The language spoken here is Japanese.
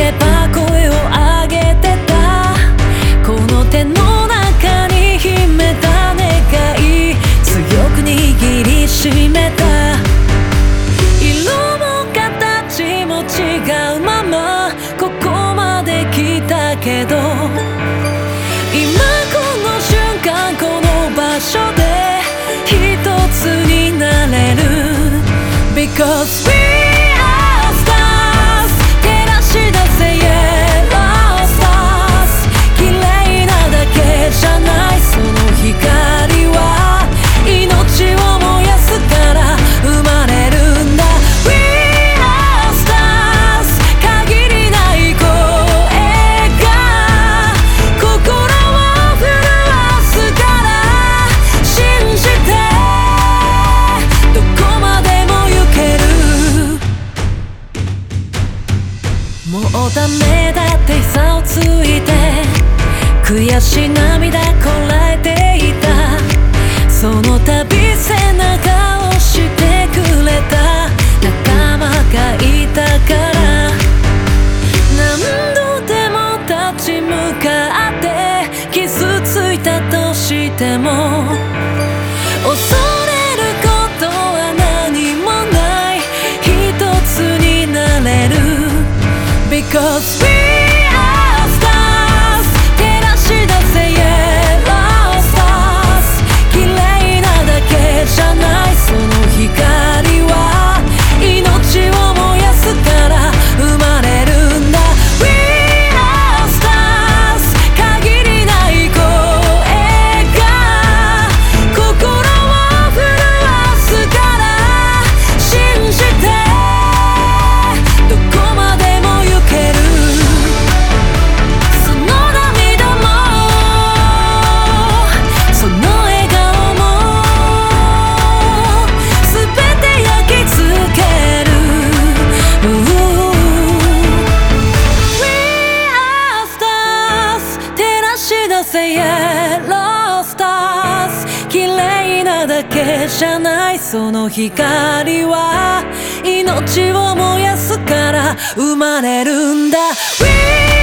けば声を上げてた。この手の中に秘めた願い強く握りしめた。色も形も違うままここまで来たけどダメだって膝をついて悔し涙こらえていた。その度背中をしてくれた。仲間がいたから。何度でも立ち向かって傷ついたとしても恐れだけじゃないその光は命を燃やすから生まれるんだ。We